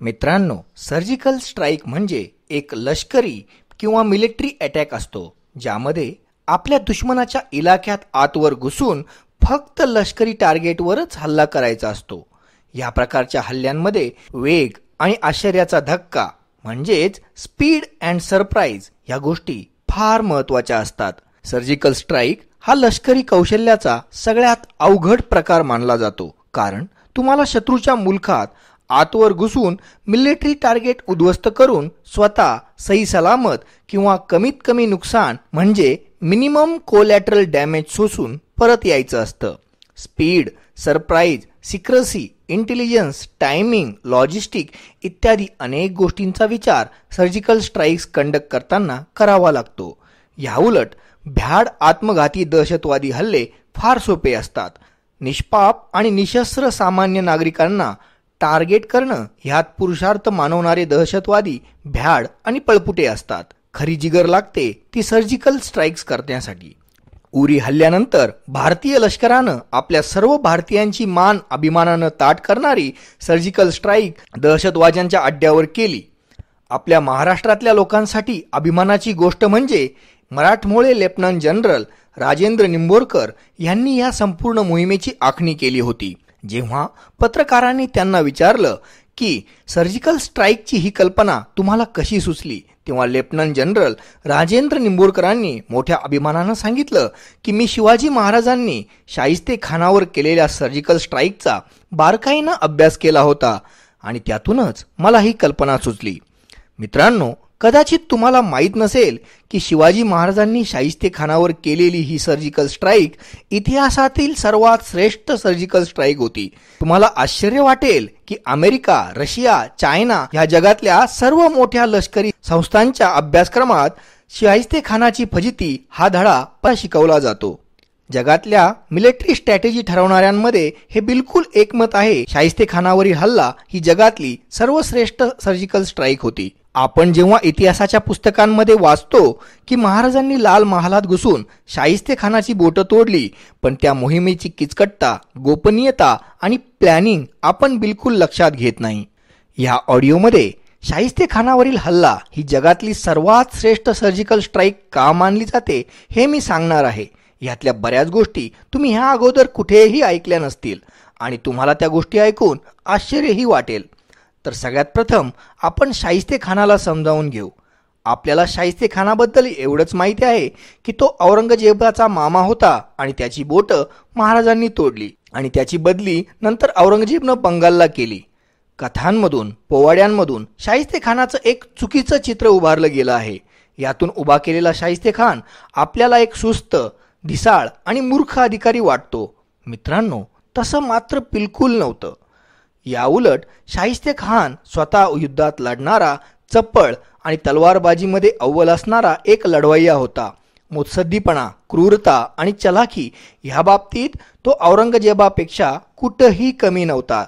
मित्रांनो surgical strike म्हणजे एक लष्करी किंवा मिलिटरी अटॅक असतो ज्यामध्ये आपल्या दुश्मनाच्या इलाक्यात आतवर घुसून फक्त लष्करी टार्गेटवरच हल्ला करायचा असतो. या प्रकारच्या हल्ल्यांमध्ये वेग आणि आश्चर्याचा धक्का म्हणजेच स्पीड अँड सरप्राईज ह्या गोष्टी फार महत्त्वाच्या असतात. सर्जिकल स्ट्राईक हा लष्करी कौशल्याचा सगळ्यात अवघड प्रकार मानला जातो कारण तुम्हाला शत्रूच्या मुलखात आतवर घुसून मिलिटरी टार्गेट उद्ध्वस्त करून स्वतः सही सलामत किंवा कमीत कमी नुकसान म्हणजे मिनिमम कोलॅटरल डॅमेज सोसून परत यायचं असतं. Speed surprise secrecy intelligence timing logistic इत्यादी अनेक गोष्टींचा विचार सर्जिकल स्ट्राईक्स कंडक्ट करताना करावा लागतो. याउलट भ्याड आत्मघाती दहशतवादी हल्ले फार सोपे असतात. निष्पाप आणि निशस्त्र सामान्य नागरिकांना टार्गेट करणं ह्यात पुरुषार्थ मानवणारे दहशतवादी भ्याड आणि पळपुटे असतात. खरी जिगर लागते ती सर्जिकल स्ट्राईक्स करण्यासाठी. उरी हल्ल्यानंतर भारतीय लष्करानं आपल्या सर्व भारतीयांची मान अभिमानानं ताट करणारी सर्जिकल स्ट्राईक दहशतवाद्यांच्या अड्ड्यावर केली. आपल्या महाराष्ट्रातल्या लोकांसाठी अभिमानाची गोष्ट म्हणजे मराठमोळे लेफ्टनंट जनरल राजेंद्र निंबोरकर यांनी या संपूर्ण मोहिमेची आखणी केली होती. जेव्हा पत्रकारांनी त्यांना विचारलं की सर्जिकल स्ट्राईकची ही कल्पना तुम्हाला कशी सुचली तेव्हा लेफ्टनंट जनरल राजेंद्र निंबोरकरांनी मोठ्या अभिमानानं सांगितलं की मी शिवाजी महाराजांनी शाहिस्ते खानावर केलेल्या सर्जिकल स्ट्राईकचा बारकाईनं अभ्यास केला होता आणि त्यातूनच मला ही कल्पना सुचली. मित्रांनो कदाचित तुम्हाला माहीत नसेल की शिवाजी महाराजांनी शाहिस्ते खानावर केलेली ही सर्जिकल स्ट्राईक इतिहासातील सर्वात श्रेष्ठ सर्जिकल स्ट्राईक होती. तुम्हाला आश्चर्य वाटेल की अमेरिका रशिया चायना ह्या जगातल्या सर्व मोठ्या लष्करी संस्थांच्या अभ्यासक्रमात शाहिस्ते खानाची फजिती हा धडा पण शिकवला जातो. जगातल्या मिलिटरी स्ट्रॅटेजी ठरवणाऱ्यांमध्ये हे बिलकुल एकमत आहे. शाहिस्ते खानावरील हल्ला ही जगातली सर्वश्रेष्ठ सर्जिकल स्ट्राईक होती. आपण जेव्हा इतिहासाच्या पुस्तकांमध्ये वाचतो की महाराजांनी लाल महालात घुसून शाहिस्ते खानाची बोटं तोडली पण त्या मोहिमेची किचकटता गोपनीयता आणि प्लॅनिंग आपण बिलकुल लक्षात घेत नाही. या ऑडिओमध्ये शाहिस्ते खानावरील हल्ला ही जगातली सर्वात श्रेष्ठ सर्जिकल स्ट्राईक का मानली जाते हे मी सांगणार आहे. यातल्या बऱ्याच गोष्टी तुम्ही ह्या अगोदर कुठेही ऐकल्या नसतील आणि तुम्हाला त्या गोष्टी ऐकून आश्चर्यही वाटेल. तर सगळ्यात प्रथम आपण शाहिस्ते खानाला समजावून घेऊ. आपल्याला शाहिस्ते खानाबद्दल एवढंच माहिती आहे की तो औरंगजेबाचा मामा होता आणि त्याची बोटं महाराजांनी तोडली आणि त्याची बदली नंतर औरंगजेबनं बंगालला केली. कथांमधून पोवाड्यांमधून शाहिस्ते खानाचं एक चुकीचं चित्र उभारलं गेलं आहे. यातून उभा केलेला शाहिस्ते खान आपल्याला एक सुस्त ढिसाळ आणि मूर्ख अधिकारी वाटतो. मित्रांनो तसं मात्र बिलकुल नव्हतं. याउलट शाहिस्ते खान स्वतः युद्धात लढणारा चप्पळ आणि तलवारबाजीमध्ये अव्वल असणारा एक लढवय्या होता. मुत्सद्दीपणा क्रूरता आणि चलाखी ह्या बाबतीत तो औरंगजेबापेक्षा कुठंही कमी नव्हता.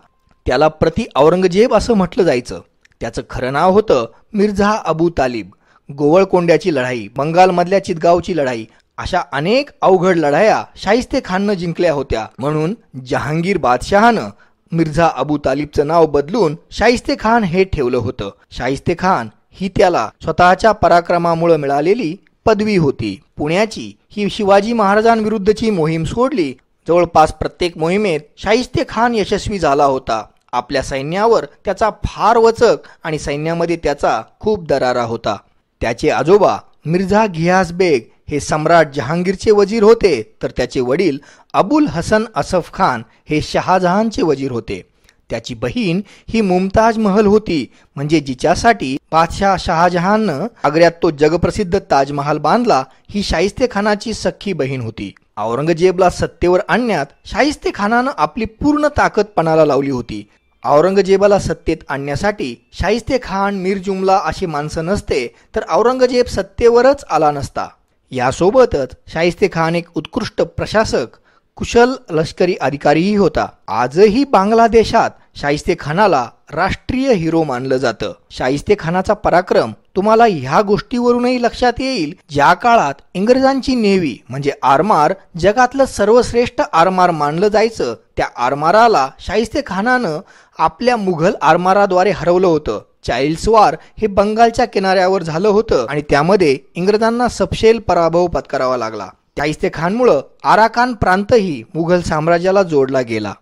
त्याला प्रति औरंगजेब असं म्हटलं जायचं. त्याचं खरं नाव होतं मिर्झा अबू तालिब. गोवळकोंड्याची लढाई बंगालमधल्या चितगावची लढाई अशा अनेक अवघड लढाया शाहिस्ते खाननं जिंकल्या होत्या. म्हणून जहांगीर बादशहानं मिर्झा अबू तालिबचं नाव बदलून शाहिस्ते खान हे ठेवलं होतं. शाहिस्ते खान ही त्याला स्वतःच्या पराक्रमामुळे मिळालेली पदवी होती. पुण्याची ही शिवाजी महाराजांविरुद्धची मोहीम सोडली. जवळपास प्रत्येक मोहिमेत शाहिस्ते खान यशस्वी झाला होता. आपल्या सैन्यावर त्याचा फार वचक आणि सैन्यामध्ये त्याचा खूप दरारा होता. त्याचे आजोबा मिर्झा घियास बेग हे सम्राट जहांगीरचे वजीर होते तर त्याचे वडील अबुल हसन असफ खान हे शहाजहानचे वजीर होते. त्याची बहीण ही मुमताज महल होती म्हणजे जिच्यासाठी बादशाह शहाजहाननं आग्र्यात तो जगप्रसिद्ध ताजमहाल बांधला ही शाहिस्ते खानाची सख्खी बहीण होती. औरंगजेबला सत्तेवर आणण्यात शाहिस्ते खानानं आपली पूर्ण ताकद पणाला लावली होती. औरंगजेबाला सत्तेत आणण्यासाठी शाहिस्ते खान मीर जुमला अशी माणसं नसते तर औरंगजेब सत्तेवरच आला नसता. यासोबतच शाहिस्ते खान एक उत्कृष्ट प्रशासक कुशल लष्करी अधिकारीही होता. आजही बांगलादेशात शाहिस्ते खानाला राष्ट्रीय हिरो मानलं जातं. शाहिस्ते खानाचा पराक्रम तुम्हाला ह्या गोष्टीवरूनही लक्षात येईल ज्या काळात इंग्रजांची नेव्ही म्हणजे आरमार जगातलं सर्वश्रेष्ठ आरमार मानलं जायचं त्या आरमाराला शाहिस्ते खानानं आपल्या मुघल आरमाराद्वारे हरवलं होतं. चाइल्ड्स वार हे बंगालच्या किनाऱ्यावर झालं होतं आणि त्यामध्ये इंग्रजांना सपशेल पराभव पत्करावा लागला. शाहिस्ते खानमुळं आराकान प्रांतही मुघल साम्राज्याला जोडला गेला.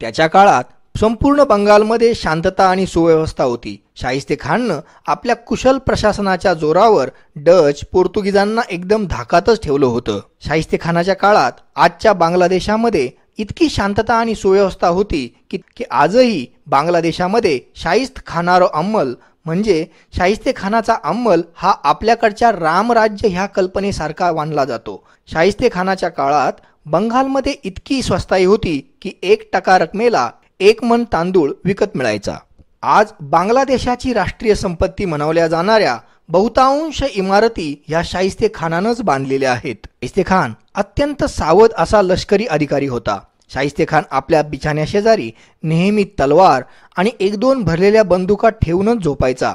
त्याच्या काळात संपूर्ण बंगालमध्ये शांतता आणि सुव्यवस्था होती. शाहिस्ते खाननं आपल्या कुशल प्रशासनाच्या जोरावर डच पोर्तुगीजांना एकदम धाकातच ठेवलं होतं. शाहिस्ते खानाच्या काळात आजच्या बांगलादेशामध्ये इतकी शांतता आणि सुव्यवस्था होती की की आजही बांगलादेशामध्ये शाहिस्त खानारो अंमल म्हणजे शाहिस्ते खानाचा अंमल हा आपल्याकडच्या रामराज्य ह्या कल्पनेसारखा मानला जातो. शाहिस्ते खानाच्या काळात बंगालमध्ये इतकी स्वस्ताई होती की एक टका रकमेला एक मन तांदूळ विकत मिळायचा. आज बांगलादेशाची राष्ट्रीय संपत्ती म्हणवल्या जाणाऱ्या बहुतांश इमारती ह्या शाहिस्ते खानानच बांधलेल्या आहेत. शाहिस्ते खान अत्यंत सावध असा लष्करी अधिकारी होता. शाहिस्ते खान आपल्या बिछाण्या शेजारी नेहमी तलवार आणि एक दोन भरलेल्या बंदुका ठेवूनच झोपायचा.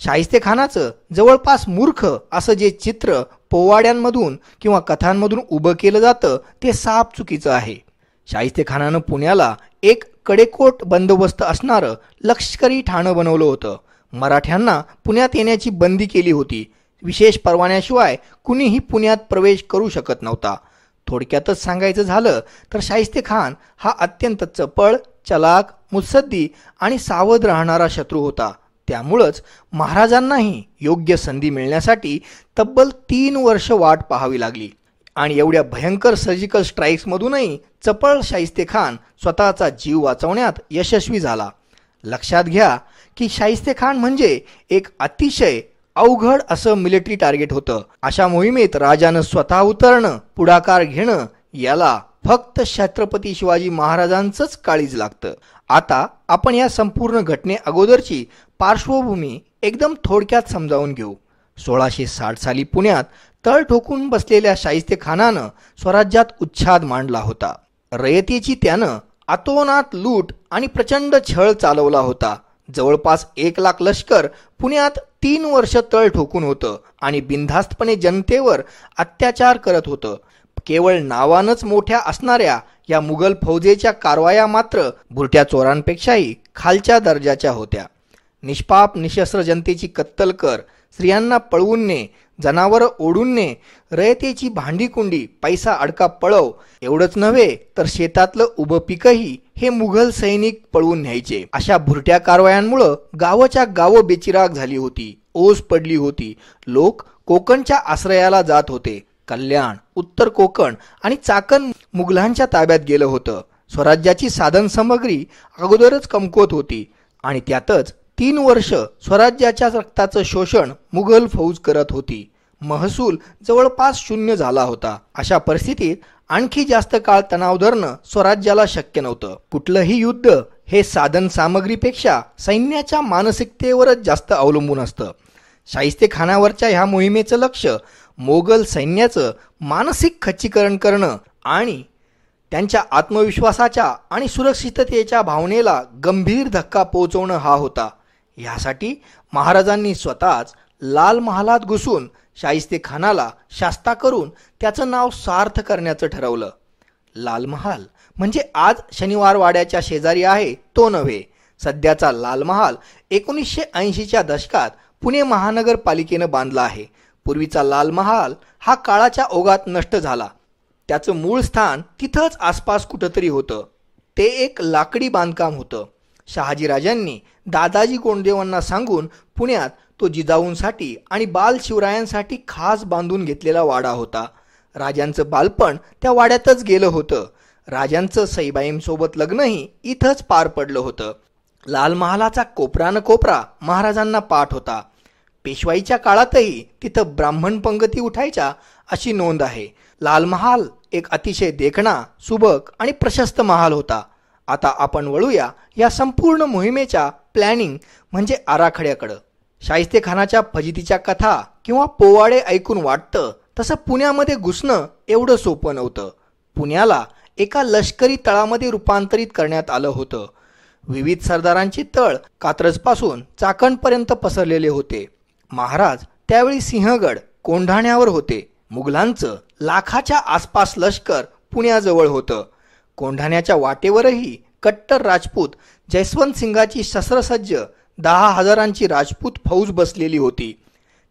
शाहिस्ते खानाचं जवळपास मूर्ख असं जे चित्र पोवाड्यांमधून किंवा कथांमधून उभं केलं जातं ते साप चुकीचं आहे. शाहिस्ते खानानं पुण्याला एक कडेकोट बंदोबस्त असणारं लष्करी ठाणं बनवलं होतं. मराठ्यांना पुण्यात येण्याची बंदी केली होती. विशेष परवान्याशिवाय कुणीही पुण्यात प्रवेश करू शकत नव्हता. थोडक्यातच सांगायचं झालं तर शाहिस्ते खान हा अत्यंत चपळ चलाक मुत्सद्दी आणि सावध राहणारा शत्रू होता. त्यामुळंच महाराजांनाही योग्य संधी मिळण्यासाठी तब्बल तीन वर्ष वाट पाहावी लागली. आणि एवढ्या भयंकर सर्जिकल स्ट्राईक्समधूनही चपळ शाहिस्ते खान स्वतःचा जीव वाचवण्यात यशस्वी झाला. लक्षात घ्या की शाहिस्ते खान म्हणजे एक अतिशय अवघड असं मिलिटरी टार्गेट होतं. अशा मोहिमेत राजानं स्वतः उतरणं पुढाकार घेणं याला फक्त छत्रपती शिवाजी महाराजांचंच काळीज लागतं. आता आपण या संपूर्ण घटने अगोदरची पार्श्वभूमी एकदम थोडक्यात समजावून घेऊ. सोळाशे साठ साली पुण्यात तळ ठोकून बसलेल्या शाहिस्ते खानानं स्वराज्यात उच्छाद मांडला होता. रयतेची त्यानं आतोनात लूट आणि प्रचंड छळ चालवला होता. जवळपास एक लाख लष्कर पुण्यात तीन वर्ष तळ ठोकून होतं आणि बिनधास्तपणे जनतेवर अत्याचार करत होतं. केवळ नावानच मोठ्या असणाऱ्या या मुघल फौजेच्या कारवाया मात्र भुरट्या चोरांपेक्षाही खालच्या दर्जाच्या होत्या. निष्पाप निशस्त्र जनतेची कत्तल कर स्त्रियांना पळवून ने जनावरं ओढून ने रयतेची भांडी कुंडी पैसा अडका पळव एवढंच नव्हे तर शेतातलं उभं पिकही हे मुघल सैनिक पळवून न्यायचे. अशा भुरट्या कारवायांमुळं गावाच्या गाव बेचिराग झाली होती ओस पडली होती. लोक कोकणच्या आश्रयाला जात होते. कल्याण उत्तर कोकण आणि चाकण मुघलांच्या ताब्यात गेलं होतं. स्वराज्याची साधन सामग्री अगोदरच कमकुवत होती आणि त्यातच तीन वर्ष स्वराज्याच्या रक्ताचं शोषण मुघल फौज करत होती. महसूल जवळपास शून्य झाला होता. अशा परिस्थितीत आणखी जास्त काळ तणाव धरणं स्वराज्याला शक्य नव्हतं. कुठलंही युद्ध हे साधन सामग्रीपेक्षा सैन्याच्या मानसिकतेवरच जास्त अवलंबून असतं. शाहिस्ते खानावरच्या ह्या मोहिमेचं लक्ष मोगल सैन्याचं मानसिक खच्चीकरण करणं आणि त्यांच्या आत्मविश्वासाच्या आणि सुरक्षिततेच्या भावनेला गंभीर धक्का पोहोचवणं हा होता. यासाठी महाराजांनी स्वतःच लाल महालात घुसून शाहिस्ते खानाला शास्ता करून त्याचं नाव सार्थ करण्याचं ठरवलं. लाल महाल म्हणजे आज शनिवार वाड्याच्या शेजारी आहे तो नव्हे. सध्याचा लाल महाल एकोणीसशे ऐंशीच्या दशकात पुणे महानगरपालिकेनं बांधला आहे. पूर्वीचा लाल महाल हा काळाच्या ओघात नष्ट झाला. त्याचं मूळ स्थान तिथंच आसपास कुठंतरी होतं. ते एक लाकडी बांधकाम होतं. शहाजीराजांनी दादाजी कोंडदेवांना सांगून पुण्यात तो जिजाऊंसाठी आणि बाल शिवरायांसाठी खास बांधून घेतलेला वाडा होता. राजांचं बालपण त्या वाड्यातच गेलं होतं. राजांचं सईबाईंसोबत लग्नही इथंच पार पडलं होतं. लाल महालाचा कोपरा कोपरा महाराजांना पाठ होता. पेशवाईच्या काळातही तिथं ब्राह्मण पंगती उठायच्या अशी नोंद आहे. लाल महाल एक अतिशय देखणा सुबक आणि प्रशस्त महाल होता. आता आपण वळूया या संपूर्ण मोहिमेच्या प्लॅनिंग म्हणजे आराखड्याकडं. शाहिस्ते खानाच्या फजितीच्या कथा किंवा पोवाडे ऐकून वाटतं तसं पुण्यामध्ये घुसणं एवढं सोपं नव्हतं. पुण्याला एका लष्करी तळामध्ये रूपांतरित करण्यात आलं होतं. विविध सरदारांची तळ कात्रजपासून चाकणपर्यंत पसरलेले होते. महाराज त्यावेळी सिंहगड कोंढाण्यावर होते. मुघलांचं लाखाच्या आसपास लष्कर पुण्याजवळ होतं. कोंढाण्याच्या वाटेवरही कट्टर राजपूत जयस्वंत सिंगाची शस्त्रसज्ज दहा हजारांची राजपूत फौज बसलेली होती.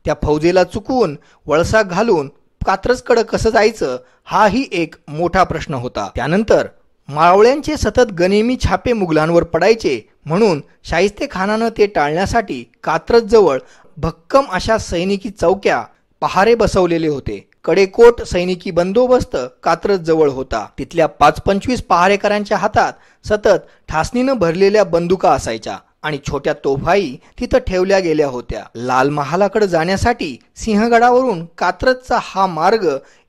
त्या फौजेला चुकवून वळसा घालून कात्रजकडं कसं जायचं हाही एक मोठा प्रश्न होता. त्यानंतर मावळ्यांचे सतत गनिमी छापे मुघलांवर पडायचे म्हणून शाहिस्ते खानानं ते टाळण्यासाठी कात्रजजवळ भक्कम अशा सैनिकी चौक्या पहारे बसवलेले होते. कडेकोट सैनिकी बंदोबस्त कात्रज जवळ होता. तिथल्या पाच पंचवीस पहारेकरांच्या हातात सतत ठासणीनं भरलेल्या बंदुका असायच्या आणि छोट्या तोफाई तिथं ठेवल्या गेल्या होत्या. लाल महालाकडे जाण्यासाठी सिंहगडावरून कात्रजचा हा मार्ग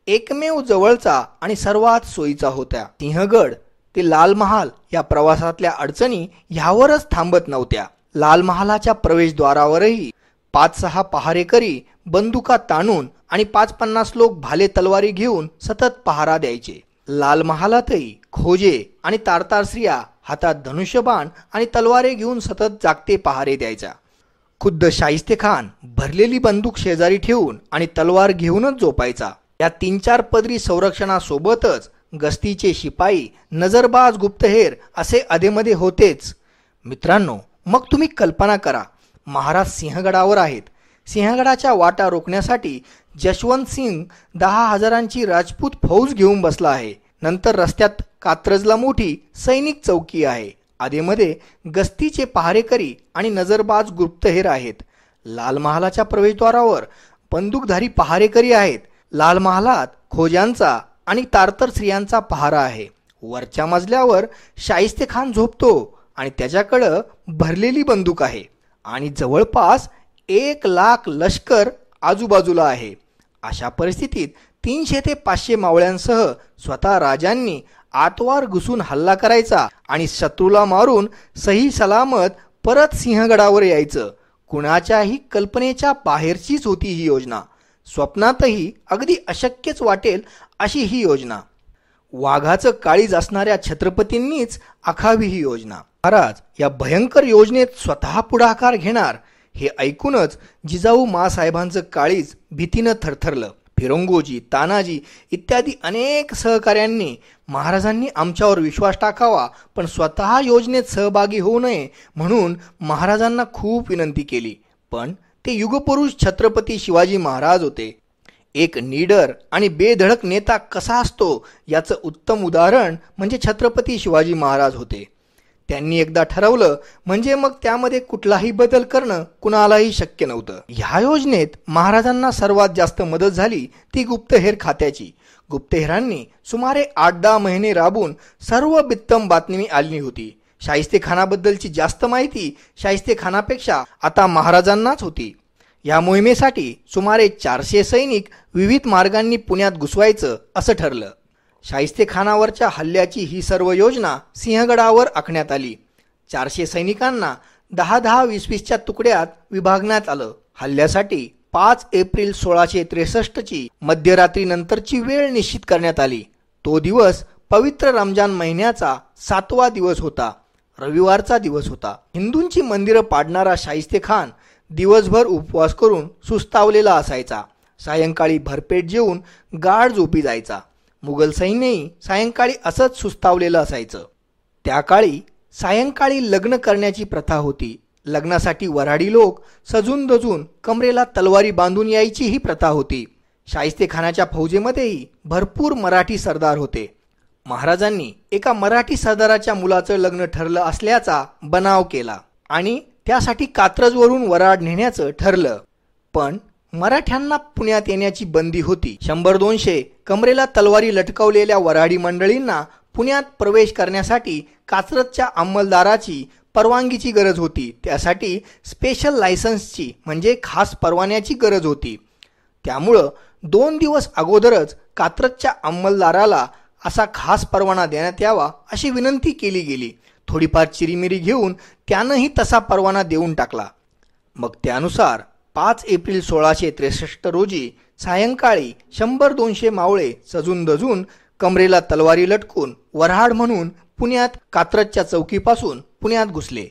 एकमेव जवळचा आणि सर्वात सोयीचा होता सिंहगड ते लाल महाल या प्रवासातल्या अडचणी ह्यावरच थांबत नव्हत्या. लाल महालाच्या प्रवेशद्वारावरही पाच सहा पहारेकरी बंदुका ताणून आणि पाच पन्नास लोक भाले तलवारी घेऊन सतत पहारा द्यायचे. लाल महालातही खोजे आणि तारतार स्त्रिया हातात धनुष्यबाण आणि तलवारे घेऊन सतत जागते पहारे द्यायचा. खुद्द शाहिस्ते खान भरलेली बंदूक शेजारी ठेवून आणि तलवार घेऊनच झोपायचा. या तीन चार पदरी संरक्षणासोबतच गस्तीचे शिपाई नजरबाज गुप्तहेर असे अधेमध्ये होतेच. मित्रांनो मग तुम्ही कल्पना करा महाराज सिंहगडावर आहेत. सिंहगडाच्या वाटा रोखण्यासाठी जशवंत सिंग दहा हजारांची राजपूत फौज घेऊन बसला आहे. नंतर रस्त्यात कात्रजला मोठी सैनिक चौकी आहे. आधेमध्ये गस्तीचे पहारेकरी आणि नजरबाज गुप्तहेर आहेत. लाल महालाच्या प्रवेशद्वारावर बंदूकधारी पहारेकरी आहेत. लाल महालात खोज्यांचा आणि तारतर स्त्रियांचा पहारा आहे. वरच्या मजल्यावर शाहिस्ते खान झोपतो आणि त्याच्याकडं भरलेली बंदूक आहे. आणि जवळपास एक लाख लष्कर आजूबाजूला आहे. अशा परिस्थितीत तीनशे ते पाचशे मावळ्यांसह स्वतः राजांनी आतवार घुसून हल्ला करायचा आणि शत्रूला मारून सही सलामत परत सिंहगडावर यायचं. कुणाच्याही कल्पनेच्या बाहेरचीच होती ही योजना. स्वप्नातही अगदी अशक्यच वाटेल अशी ही योजना. वाघाचं काळीज असणाऱ्या छत्रपतींनीच आखावी ही योजना. महाराज या भयंकर योजनेत स्वतः पुढाकार घेणार हे ऐकूनच जिजाऊ मासाहेबांचं काळीज भीतीनं थरथरलं. फिरंगोजी तानाजी इत्यादी अनेक सहकाऱ्यांनी महाराजांनी आमच्यावर विश्वास टाकावा पण स्वतः योजनेत सहभागी होऊ नये म्हणून महाराजांना खूप विनंती केली. पण ते युगपुरुष छत्रपती शिवाजी महाराज होते. एक नीडर आणि बेधडक नेता कसा असतो याचं उत्तम उदाहरण म्हणजे छत्रपती शिवाजी महाराज होते. त्यांनी एकदा ठरवलं म्हणजे मग त्यामध्ये कुठलाही बदल करणं कुणालाही शक्य नव्हतं. ह्या योजनेत महाराजांना सर्वात जास्त मदत झाली ती गुप्तहेर खात्याची. गुप्तहेरांनी सुमारे आठ दहा महिने राबून सर्व बित्तम बातमी आली होती. शाहिस्ते खानाबद्दलची जास्त माहिती शाहिस्ते खानापेक्षा आता महाराजांनाच होती. या मोहिमेसाठी सुमारे चारशे सैनिक विविध मार्गांनी पुण्यात घुसवायचं असं ठरलं. शाहिस्तेखानावरच्या हल्ल्याची ही सर्व योजना सिंहगडावर आखण्यात आली. चारशे सैनिकांना दहा दहा वीस वीसच्या तुकड्यात विभागण्यात आलं. हल्ल्यासाठी पाच एप्रिल सोळाशे त्रेसष्टची मध्यरात्रीनंतरची वेळ निश्चित करण्यात आली. तो दिवस पवित्र रमजान महिन्याचा सातवा दिवस होता. रविवारचा दिवस होता. हिंदूंची मंदिरं पाडणारा शाहिस्ते खान दिवसभर उपवास करून सुस्तावलेला असायचा. सायंकाळी भरपेट जेवून गाढ झोपी जायचा. मुघल सैन्यही सायंकाळी असंच सुस्तावलेलं असायचं. त्या काळी सायंकाळी लग्न करण्याची प्रथा होती. लग्नासाठी वराडी लोक सजून दजून कमरेला तलवारी बांधून यायची ही प्रथा होती. शाहिस्तेखानाच्या फौजेमध्येही भरपूर मराठी सरदार होते. महाराजांनी एका मराठी सरदाराच्या मुलाचं लग्न ठरलं असल्याचा बनाव केला आणि त्यासाठी कात्रजवरून वराड नेण्याचं ठरलं. पण मराठ्यांना पुण्यात येण्याची बंदी होती. शंभर दोनशे कमरेला तलवारी लटकवलेल्या वराडी मंडळींना पुण्यात प्रवेश करण्यासाठी कात्रजच्या अंमलदाराची परवानगीची गरज होती. त्यासाठी स्पेशल लायसन्सची म्हणजे खास परवान्याची गरज होती. त्यामुळं दोन दिवस अगोदरच कात्रजच्या अंमलदाराला असा खास परवाना देण्यात यावा अशी विनंती केली गेली. थोडीफार चिरीमिरी घेऊन त्यानंही तसा परवाना देऊन टाकला. मग त्यानुसार पाच एप्रिल सोळाशे त्रेसष्ट रोजी सायंकाळी शंभर दोनशे मावळे सजून दजून कमरेला तलवारी लटकून वऱ्हाड म्हणून पुण्यात कात्रजच्या चौकीपासून पुण्यात घुसले.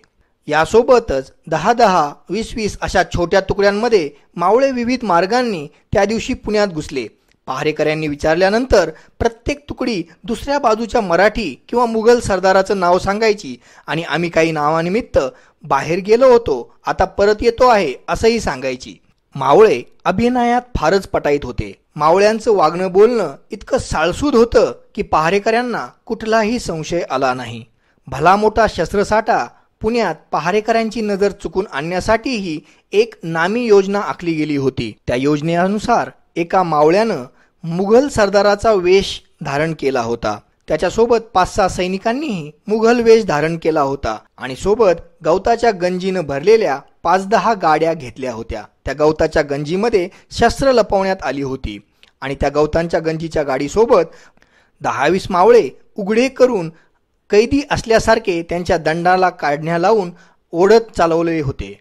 यासोबतच दहा दहा वीस वीस अशा छोट्या तुकड्यांमध्ये मावळे विविध मार्गांनी त्या दिवशी पुण्यात घुसले. पहारेकऱ्यांनी विचारल्यानंतर प्रत्येक तुकडी दुसऱ्या बाजूच्या मराठी किंवा मुघल सरदाराचं नाव सांगायची. आणि आम्ही काही नावानिमित्त बाहेर गेलो होतो. आता परत येतो आहे असंही सांगायची. मावळे अभिनयात फारच पटाईत होते. मावळ्यांचं वागणं बोलणं इतकं साळसूद होतं की पहारेकऱ्यांना कुठलाही संशय आला नाही. भला मोठा शस्त्रसाठा पुण्यात पहारेकऱ्यांची नजर चुकून आणण्यासाठीही एक नामी योजना आखली गेली होती. त्या योजनेनुसार एका मावळ्यानं मुघल सरदाराचा वेश धारण केला होता. त्याच्यासोबत पाच सहा सैनिकांनीही मुघल वेश धारण केला होता आणि सोबत गवताच्या गंजीनं भरलेल्या पाच दहा गाड्या घेतल्या होत्या. त्या गवताच्या गंजीमध्ये शस्त्र लपवण्यात आली होती आणि त्या गवतांच्या गंजीच्या गाडीसोबत दहावीस मावळे उघडे करून कैदी असल्यासारखे त्यांच्या दंडाला काढण्या लावून ओढत चालवले होते.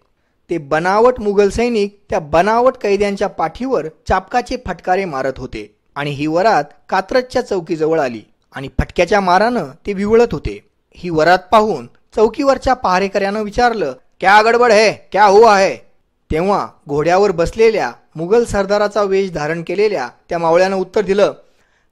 ते बनावट मुघल सैनिक त्या बनावट कैद्यांच्या पाठीवर चापकाचे फटकारे मारत होते. आणि ही वरात कात्रजच्या चौकीजवळ आली आणि फटक्याच्या मारानं ते विवळत होते. ही वरात पाहून चौकीवरच्या पहारेकऱ्यानं विचारलं क्या गडबड है? क्या हो है? तेव्हा घोड्यावर बसलेल्या मुघल सरदाराचा वेश धारण केलेल्या त्या मावळ्यानं उत्तर दिलं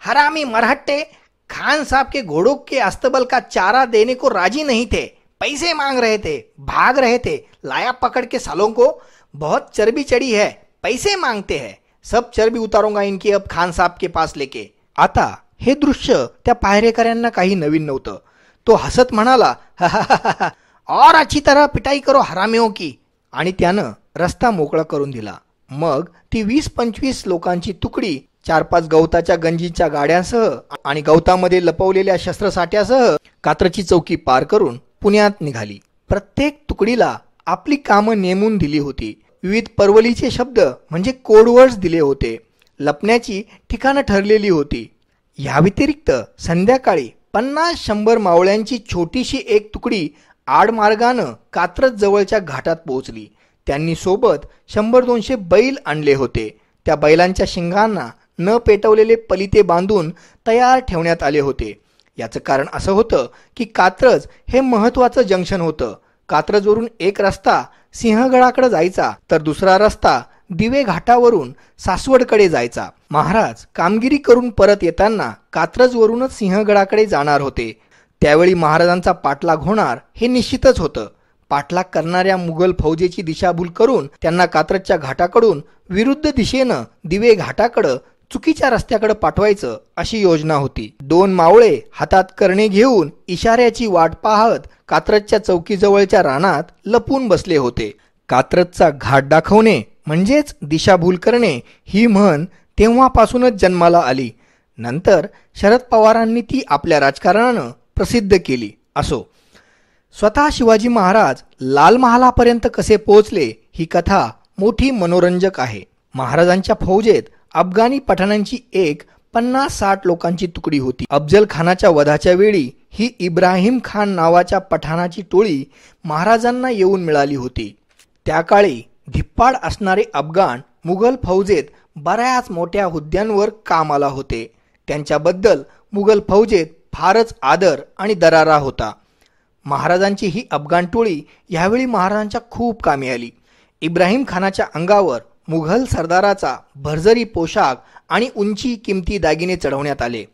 हरामी मराठे खान साहब के घोड़ों के अस्तबल का चारा देने को राजी नहीं थे। पैसे मांग रहे थे भाग रहे थे। लाया पकड़ के सालों को बहुत चर्बी चढ़ी है पैसे मांगते हैं। सब चरबी उतारूंगा इनकी अब खान साहब के पास लेके. आता हे दृश्य त्या पायरेकऱ्यांना काही नवीन नव्हतं. तो हसत म्हणाला और अच्छी तरह पिटाई करो हरामियों की. आणि त्यानं रस्ता मोकळा करून दिला. मग ती वीस पंचवीस लोकांची तुकडी चार पाच गवताच्या गंजीच्या गाड्यांसह आणि गवतामध्ये लपवलेल्या शस्त्रसाठ्यासह कात्रची चौकी पार करून पुण्यात निघाली. प्रत्येक तुकडीला आपली कामं नेमून दिली होती. विविध परवलीचे शब्द म्हणजे कोडवर्ड्स दिले होते. लपण्याची ठिकाणं ठरलेली होती. या व्यतिरिक्त संध्याकाळी पन्नास शंभर मावळ्यांची छोटीशी एक तुकडी आडमार्गानं कात्रज जवळच्या घाटात पोहोचली. त्यांनी सोबत शंभर दोनशे बैल आणले होते. त्या बैलांच्या शिंगांना न पेटवलेले पलिते बांधून तयार ठेवण्यात आले होते. याचं कारण असं होतं की कात्रज हे महत्वाचं जंक्शन होतं. कात्रजवरून एक रस्ता सिंहगडाकडे जायचा तर दुसरा रस्ता दिवे घाटावरून सासवडकडे जायचा. महाराज कामगिरी करून परत येताना कात्रजवरूनच सिंहगडाकडे जाणार होते. त्यावेळी महाराजांचा पाठलाग होणार हे निश्चितच होतं. पाठलाग करणाऱ्या मुघल फौजेची दिशाभूल करून त्यांना कात्रजच्या घाटाकडून विरुद्ध दिशेनं दिवे घाटाकडं चुकीच्या रस्त्याकडे पाठवायचं अशी योजना होती. दोन मावळे हातात करणे घेऊन इशाऱ्याची वाट पाहत कात्रजच्या चौकीजवळच्या रानात लपून बसले होते. कात्रजचा घाट दाखवणे म्हणजेच दिशाभूल करणे ही म्हण तेव्हापासूनच जन्माला आली. नंतर शरद पवारांनी ती आपल्या राजकारणानं प्रसिद्ध केली. असो. स्वतः शिवाजी महाराज लाल महालापर्यंत कसे पोहोचले ही कथा मोठी मनोरंजक आहे. महाराजांच्या फौजेत अफगाणी पठाणांची एक पन्नास साठ लोकांची तुकडी होती. अफजल खानाच्या वधाच्या वेळी ही इब्राहिम खान नावाच्या पठाणाची टोळी महाराजांना येऊन मिळाली होती. त्या काळी धिप्पाड असणारे अफगाण मुघल फौजेत बऱ्याच मोठ्या हुद्द्यांवर कामाला होते. त्यांच्याबद्दल मुघल फौजेत फारच आदर आणि दरारा होता. महाराजांची ही अफगाण टोळी यावेळी महाराजांच्या खूप कामी आली. इब्राहिम खानाच्या अंगावर मुघल सरदाराचा भरजरी पोशाख आणि उंची किमती दागिने चढवण्यात आले.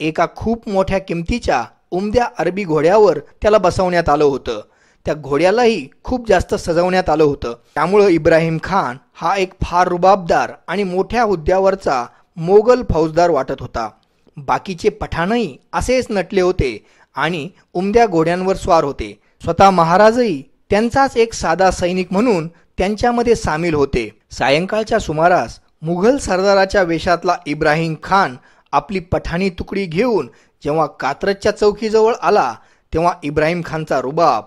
एका खूप मोठ्या किमतीच्या उमद्या अरबी घोड्यावर त्याला बसवण्यात आलं होतं. त्या घोड्यालाही खूप जास्त सजवण्यात आलं होतं. त्यामुळं इब्राहिम खान हा एक फार रुबाबदार आणि मोठ्या हुद्द्यावरचा मोगल फौजदार वाटत होता. बाकीचे पठाणही असेच नटले होते आणि उमद्या घोड्यांवर स्वार होते. स्वतः महाराजही त्यांचाच एक साधा सैनिक म्हणून त्यांच्यामध्ये सामील होते. सायंकाळच्या सुमारास मुघल सरदाराच्या वेशातला इब्राहिम खान आपली पठाणी तुकडी घेऊन जेव्हा कात्रजच्या चौकीजवळ आला तेव्हा इब्राहिम खानचा रुबाब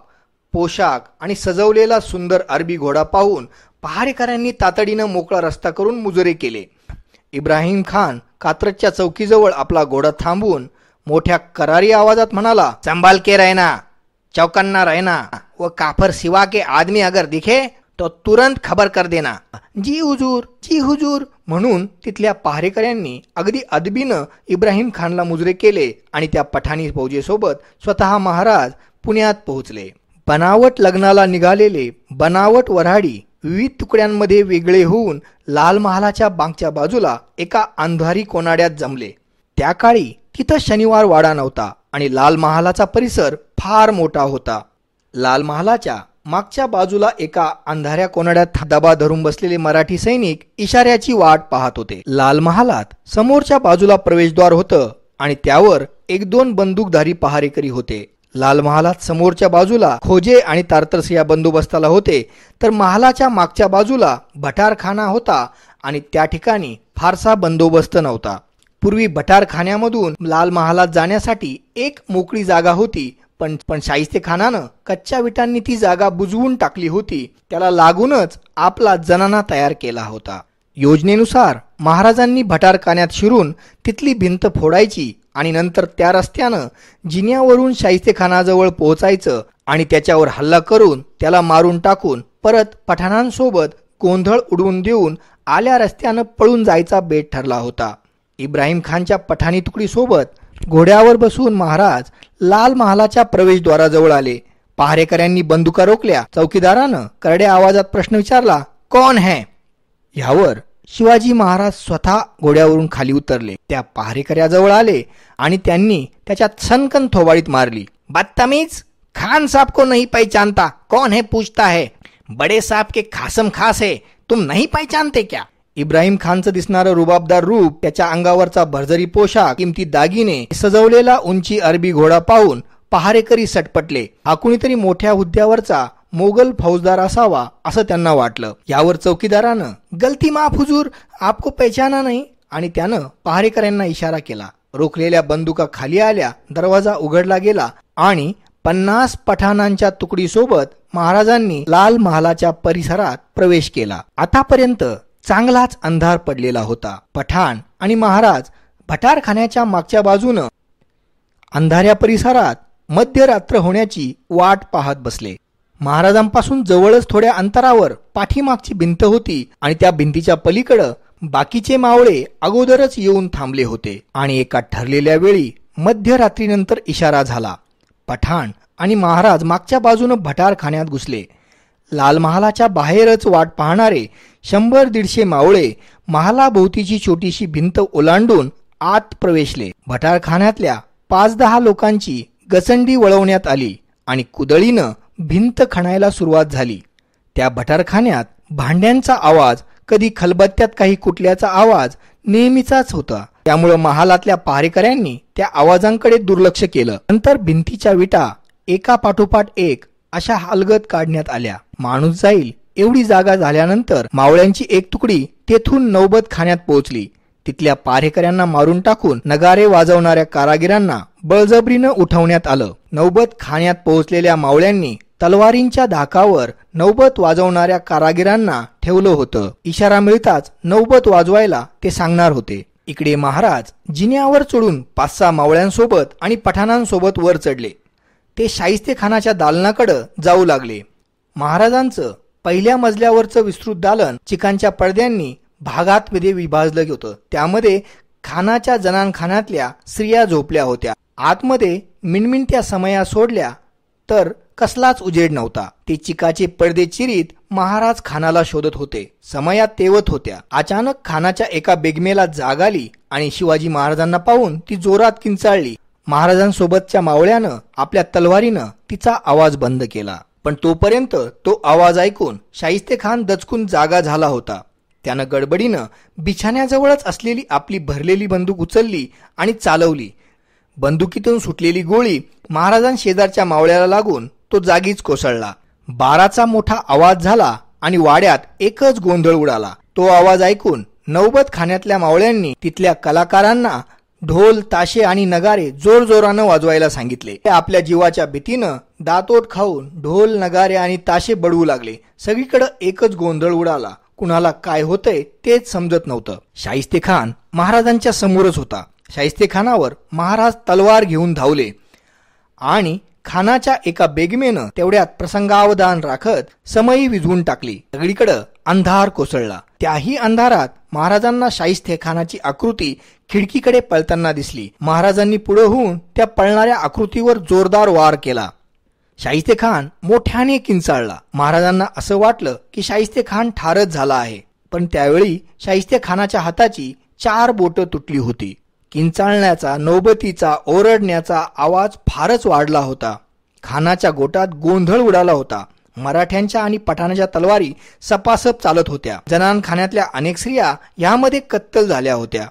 पोशाख आणि सजवलेला सुंदर अरबी घोडा पाहून पहारेकऱ्यांनी तातडीनं मोकळा रस्ता करून मुजरे केले. इब्राहिम खान कात्रजच्या चौकीजवळ आपला घोडा थांबवून मोठ्या करारी आवाजात म्हणाला संभाल के रहना रायना रहना व काफर सिवा के आदमी अगर दिखे तो तुरंत खबर कर देना। जी हुजूर जी हुजूर म्हणून तिथल्या पहारेकऱ्यांनी अगदी अदबीनं इब्राहिम खानला मुजरे केले आणि त्या पठाणी फौजेसोबत स्वतः महाराज पुण्यात पोहोचले. बनावट लग्नाला निघालेले बनावट वऱ्हाडी विविध तुकड्यांमध्ये वेगळे होऊन लाल महालाच्या बांगच्या बाजूला एका अंधारी कोनाड्यात जमले. त्या काळी तिथं शनिवार वाडा नव्हता आणि लाल महालाचा परिसर फार मोठा होता. लाल महालाच्या मागच्या बाजूला एका अंधाऱ्या कोनाड्यात दबा धरून बसलेले मराठी सैनिक इशाऱ्याची वाट पाहत होते. लाल महालात समोरच्या बाजूला प्रवेशद्वार होतं आणि त्यावर एक दोन बंदूकधारी पहारेकरी होते. लाल महालात समोरच्या बाजूला खोजे आणि तारतरस या बंदोबस्ताला होते. तर महालाच्या मागच्या बाजूला भटारखाना होता आणि त्या ठिकाणी फारसा बंदोबस्त नव्हता. पूर्वी भटारखान्यामधून लाल महालात जाण्यासाठी एक मोकळी जागा होती पण पण शाहिस्ते खानानं कच्च्या विटांनी ती जागा बुजवून टाकली होती. त्याला लागूनच आपला जनाना तयार केला होता. योजनेनुसार महाराजांनी भटारखान्यात शिरून तिथली भिंत फोडायची आणि नंतर त्या रस्त्यानं जिन्यावरून शाहिस्ते खानाजवळ पोहोचायचं आणि त्याच्यावर हल्ला करून त्याला मारून टाकून परत पठाणांसोबत गोंधळ उडवून देऊन आल्या रस्त्यानं पळून जायचा बेट ठरला होता. इब्राहिम खानच्या पठाणी तुकडीसोबत घोड्यावर बसून महाराज लाल महालाच्या प्रवेशद्वाराजवळ आले. पहारेकऱ्यांनी बंदुका रोखल्या. चौकीदारानं करड्या आवाजात प्रश्न विचारला कोण है? ह्यावर शिवाजी महाराज स्वतः घोड्यावरून खाली उतरले. त्या पहारेकऱ्याजवळ आले आणि त्यांनी त्याच्यात सनकन थोबाडीत मारली. बदतमीज खान साहब को नहीं पहचानता. कौन है पूछता है? बड़े साहब के खासम खास है. तुम नहीं पहचानते क्या? इब्राहिम खानचं दिसणारं रुबाबदार रूप त्याच्या अंगावरचा भरजरी पोशाख किमती दागिने सजवलेला उंची अरबी घोडा पाहून पहारेकरी सटपटले. हा कुणीतरी मोठ्या हुद्द्यावरचा मोगल फौजदार असावा असं त्यांना वाटलं. यावर चौकीदारानं गलती माफ हुजूर आपको पहचाना नाही. आणि त्यानं पहारेकऱ्यांना इशारा केला. रोखलेल्या बंदुका खाली आल्या दरवाजा उघडला गेला आणि पन्नास पठाणांच्या तुकडीसोबत महाराजांनी लाल महालाच्या परिसरात प्रवेश केला. आतापर्यंत चांगलाच अंधार पडलेला होता. पठाण आणि महाराज भटारखान्याच्या मागच्या बाजूनं अंधाऱ्या परिसरात मध्यरात्र होण्याची वाट पाहत बसले. महाराजांपासून जवळच थोड्या अंतरावर पाठीमागची भिंत होती आणि त्या भिंतीच्या पलीकडं बाकीचे मावळे अगोदरच येऊन थांबले होते आणि एका ठरलेल्या वेळी मध्यरात्रीनंतर इशारा झाला. पठाण आणि महाराज मागच्या बाजूनं भटारखान्यात घुसले. लाल महालाच्या बाहेरच वाट पाहणारे शंभर दीडशे मावळे महालाभोवतीची छोटीशी भिंत ओलांडून आत प्रवेशले. भटारखान्यातल्या पाच दहा लोकांची गसंडी वळवण्यात आली आणि कुदळीनं भिंत खणायला सुरुवात झाली. त्या भटारखान्यात भांड्यांचा आवाज कधी खलबत्त्यात काही कुटल्याचा आवाज नेहमीचाच होता. त्यामुळं महालातल्या पहारेकऱ्यांनी त्या आवाजांकडे दुर्लक्ष केलं. नंतर भिंतीच्या विटा एका पाठोपाठ एक अशा हलगत काढण्यात आल्या. माणूस जाईल एवढी जागा झाल्यानंतर मावळ्यांची एक तुकडी तेथून नौबत खाण्यात पोहोचली. तिथल्या पारेकऱ्यांना मारून टाकून नगारे वाजवणाऱ्या कारागिरांना बळजबरीनं उठवण्यात आलं. नौबत खाण्यात पोहोचलेल्या मावळ्यांनी तलवारींच्या धाकावर नौबत वाजवणाऱ्या कारागिरांना ठेवलं होतं. इशारा मिळताच नौबत वाजवायला ते सांगणार होते. इकडे महाराज जिन्यावर चढून पाच सहा मावळ्यांसोबत आणि पठाणांसोबत वर चढले. ते शाहिस्ते खानाच्या दालनाकडं जाऊ लागले. महाराजांचं पहिल्या मजल्यावरचं विस्तृत दालन चिकांच्या पडद्यांनी भागात मध्ये विभाजलं होतं. त्यामध्ये खानाच्या जनानखानातल्या स्त्रिया झोपल्या होत्या. आतमध्ये मिणमिणत्या समया सोडल्या तर कसलाच उजेड नव्हता. ते चिकाचे पडदे चिरीत महाराज खानाला शोधत होते. समया तेवत होत्या. अचानक खानाच्या एका बेगमेला जाग आली आणि शिवाजी महाराजांना पाहून ती जोरात किंचाळली. महाराजांसोबतच्या मावळ्यानं आपल्या तलवारीनं तिचा आवाज बंद केला. पण तोपर्यंत तो आवाज ऐकून शाहिस्ते खान दचकून जागा झाला होता. त्यानं गडबडीनं बिछाण्याजवळच असलेली आपली भरलेली बंदूक उचलली आणि चालवली. बंदुकीतून सुटलेली गोळी महाराजांशेजारच्या मावळ्याला लागून तो जागीच कोसळला. बाराचा मोठा आवाज झाला आणि वाड्यात एकच गोंधळ उडाला. तो आवाज ऐकून नौबत खाण्यातल्या मावळ्यांनी तिथल्या कलाकारांना ढोल ताशे आणि नगारे जोरजोरानं वाजवायला सांगितले. ते आपल्या जीवाच्या भीतीनं दातोट खाऊन ढोल नगारे आणि ताशे बडवू लागले. सगळीकडे एकच गोंधळ उडाला. कुणाला काय होतंय तेच समजत नव्हतं. शाहिस्ते खान महाराजांच्या समोरच होता. शाहिस्ते खानावर महाराज तलवार घेऊन धावले. आणि खानाच्या एका बेगमेनं तेवढ्यात प्रसंगावधान राखत समयी विझवून टाकली. सगळीकडं अंधार कोसळला. त्याही अंधारात महाराजांना शाहिस्ते खानाची आकृती खिडकीकडे पळताना दिसली. महाराजांनी पुढे होऊन त्या पळणाऱ्या आकृतीवर जोरदार वार केला. शाहिस्ते खान मोठ्याने किंचाळला. महाराजांना असं वाटलं की शाहिस्ते खान ठारच झाला आहे. पण त्यावेळी शाहिस्ते खानाच्या हाताची चार बोटं तुटली होती. किंचाळण्याचा नौबतीचा ओरडण्याचा आवाज फारच वाढला होता. खानाच्या गोटात गोंधळ उडाला होता. मराठ्यांच्या आणि पठाणाच्या तलवारी सपासप चालत होत्या. जनानखान्यातल्या अनेक स्त्रिया यामध्ये कत्तल झाल्या होत्या.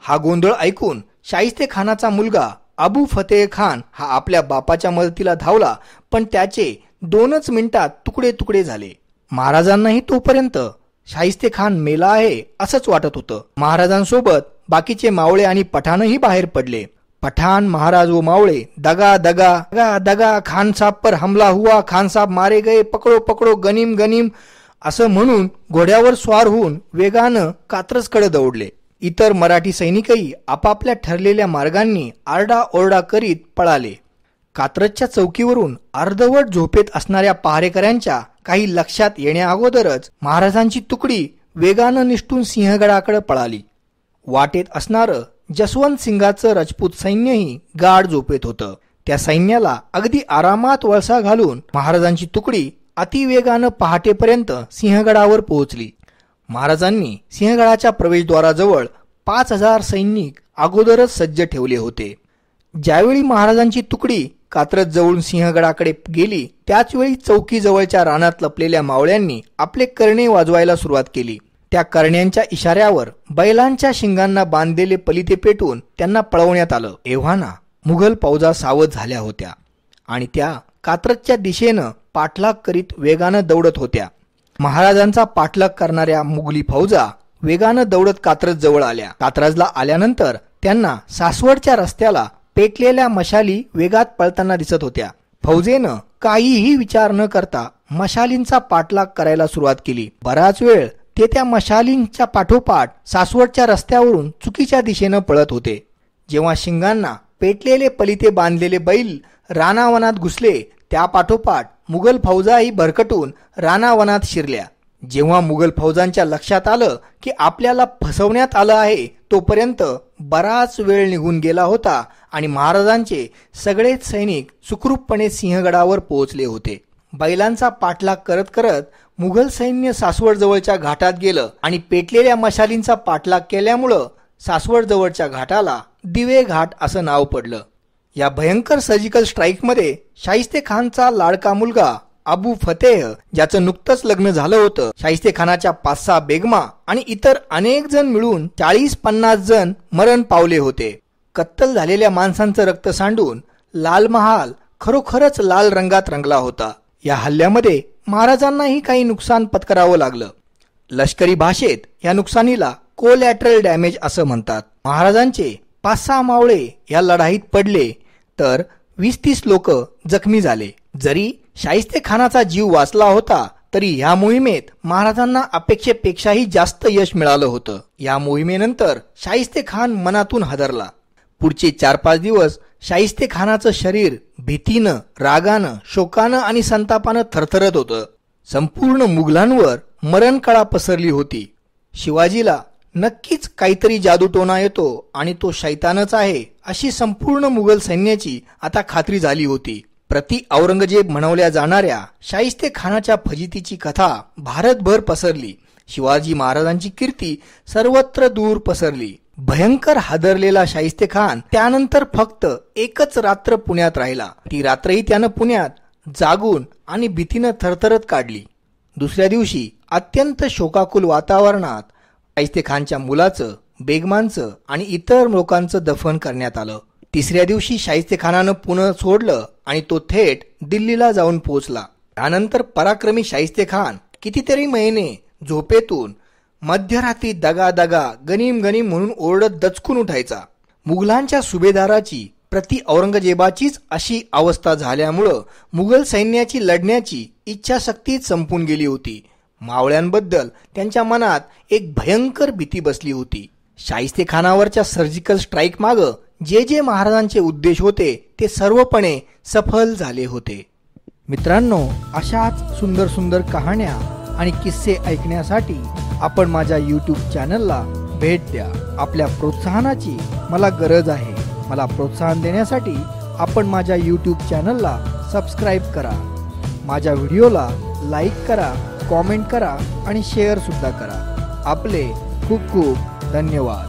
हा गोंधळ ऐकून शाहिस्ते खानाचा मुलगा अबू फतेह खान हा आपल्या बापाच्या मदतीला धावला पण त्याचे दोनच मिनिटात तुकडे तुकडे झाले. महाराजांनाही तोपर्यंत शाहिस्ते खान मेला आहे असंच वाटत होतं. महाराजांसोबत बाकीचे मावळे आणि पठाणही बाहेर पडले. पठाण महाराज वो मावळे दगा दगा दगा दगा खान साहब पर हमला हुआ खान साहब मारे गए पकडो पकडो गनीम गनीम असं म्हणून घोड्यावर स्वार होऊन वेगानं कात्रजकडे दौडले. इतर मराठी सैनिकही आपापल्या ठरलेल्या मार्गांनी आरडा ओरडा करीत पळाले. कात्रजच्या चौकीवरून अर्धवट झोपेत असणाऱ्या पहारेकऱ्यांच्या काही लक्षात येण्याअगोदरच महाराजांची तुकडी वेगानं निष्ठून सिंहगडाकडे पळाली. वाटेत असणारं जसवंत सिंगाचं राजपूत सैन्यही गाढ झोपेत होतं. त्या सैन्याला अगदी आरामात वळसा घालून महाराजांची तुकडी अतिवेगानं पहाटेपर्यंत सिंहगडावर पोहोचली. महाराजांनी सिंहगडाच्या प्रवेशद्वाराजवळ पाच हजार सैनिक अगोदरच सज्ज ठेवले होते. ज्यावेळी महाराजांची तुकडी कात्रज जवळून सिंहगडाकडे गेली त्याचवेळी चौकीजवळच्या रानात लपलेल्या मावळ्यांनी आपले करणे वाजवायला सुरुवात केली. त्या करण्यांच्या इशाऱ्यावर बैलांच्या शिंगांना बांधलेले पलिते पेटून त्यांना पळवण्यात आलं. एव्हाना मुघल फौजा सावध झाल्या होत्या आणि त्या कात्रजच्या दिशेनं पाठलाग करीत वेगानं दौडत होत्या. महाराजांचा पाठलाग करणाऱ्या मुघली फौजा वेगानं दौडत कात्रज जवळ आल्या. कात्रजला आल्यानंतर त्यांना सासवडच्या रस्त्याला पेटलेल्या मशाली वेगात पळताना दिसत होत्या. फौजेनं काहीही विचार न करता मशालींचा पाठलाग करायला सुरुवात केली. बराच वेळ ते त्या मशालींच्या पाठोपाठ सासवडच्या रस्त्यावरून चुकीच्या दिशेनं पळत होते. जेव्हा शिंगांना पेटलेले पलिते बांधलेले बैल रानावनात घुसले त्या पाठोपाठ मुघल फौजाही भरकटून रानावनात शिरल्या. जेव्हा मुघल फौजांच्या लक्षात आलं की आपल्याला फसवण्यात आलं आहे तोपर्यंत बराच वेळ निघून गेला होता आणि महाराजांचे सगळेच सैनिक सुखरूपपणे सिंहगडावर पोहोचले होते. बैलांचा पाठलाग करत करत मुघल सैन्य सासवड जवळच्या घाटात गेलं आणि पेटलेल्या मशालींचा पाठलाग केल्यामुळं सासवड जवळच्या घाटाला दिवे घाट असं नाव पडलं. या भयंकर सर्जिकल स्ट्राईकमध्ये शाहिस्ते खानचा लाडका मुलगा अबू फतेह ज्याचं नुकतंच लग्न झालं होतं शाहिस्ते खानाच्या पाच सहा बेगमा आणि इतर अनेक जण मिळून चाळीस पन्नास जण मरण पावले होते. कत्तल झालेल्या माणसांचं रक्त सांडून लाल महाल खरोखरच लाल रंगात रंगला होता. या हल्ल्यामध्ये महाराजांनाही काही नुकसान पत्करावं लागलं. लष्करी भाषेत या नुकसानीला कोलॅटरल डॅमेज असं म्हणतात. महाराजांचे पाच सहा मावळे या लढाईत पडले तर वीस तीस लोक जखमी झाले. जरी शाहिस्ते खानाचा जीव वाचला होता तरी या मोहिमेत महाराजांना अपेक्षेपेक्षाही जास्त यश मिळालं होतं. या मोहिमेनंतर शाहिस्ते खान मनातून हदरला. पुढचे चार पाच दिवस शाहिस्ते खानाचं शरीर भीतीनं रागानं शोकानं आणि संतापानं थरथरत होतं. संपूर्ण मुघलांवर मरणकळा पसरली होती. शिवाजीला नक्कीच काहीतरी जादूटोणा येतो आणि तो शैतानच आहे अशी संपूर्ण मुघल सैन्याची आता खात्री झाली होती. प्रति औरंगजेब म्हणवल्या जाणाऱ्या शाहिस्ते खानाच्या फजितीची कथा भारतभर पसरली. शिवाजी महाराजांची कीर्ती सर्वत्र दूर पसरली. भयंकर हादरलेला शाहिस्ते खान त्यानंतर फक्त एकच रात्र पुण्यात राहिला. ती रात्रही त्यानं पुण्यात जागून आणि भीतीनं थरथरत काढली. दुसऱ्या दिवशी अत्यंत शोकाकुल वातावरणात शाहिस्ते खानच्या मुलाचं बेगमांचं आणि इतर लोकांचं दफन करण्यात आलं. तिसऱ्या दिवशी शाहिस्ते खानानं पुणे सोडलं आणि तो थेट दिल्लीला जाऊन पोहोचला. त्यानंतर पराक्रमी शाहिस्ते खान कितीतरी महिने झोपेतून मध्यरात्री दगा दगा गनीम गनीम म्हणून ओरडत दचकून उठायचा. मुघलांच्या सुभेदाराची प्रति औरंगजेबाचीच अशी अवस्था झाल्यामुळं मुघल सैन्याची लढण्याची इच्छाशक्ती संपून गेली होती. मावळ्यांबद्दल त्यांच्या मनात एक भयंकर भीती बसली होती. शाहिस्तेखानावरच्या सर्जिकल स्ट्राईक माग जे जे महाराजांचे उद्देश होते ते सर्वपणे सफल झाले होते. मित्रांनो अशाच सुंदर सुंदर कहाण्या आणि किस्से ऐकण्यासाठी आपण माझ्या यूट्यूब चॅनलला भेट द्या. आपल्या प्रोत्साहनाची मला गरज आहे. मला प्रोत्साहन देण्यासाठी आपण माझ्या यूट्यूब चॅनलला सबस्क्राईब करा. माझ्या व्हिडिओला लाईक करा कॉमेंट करा आणि शेअरसुद्धा करा. आपले खूप खूप धन्यवाद.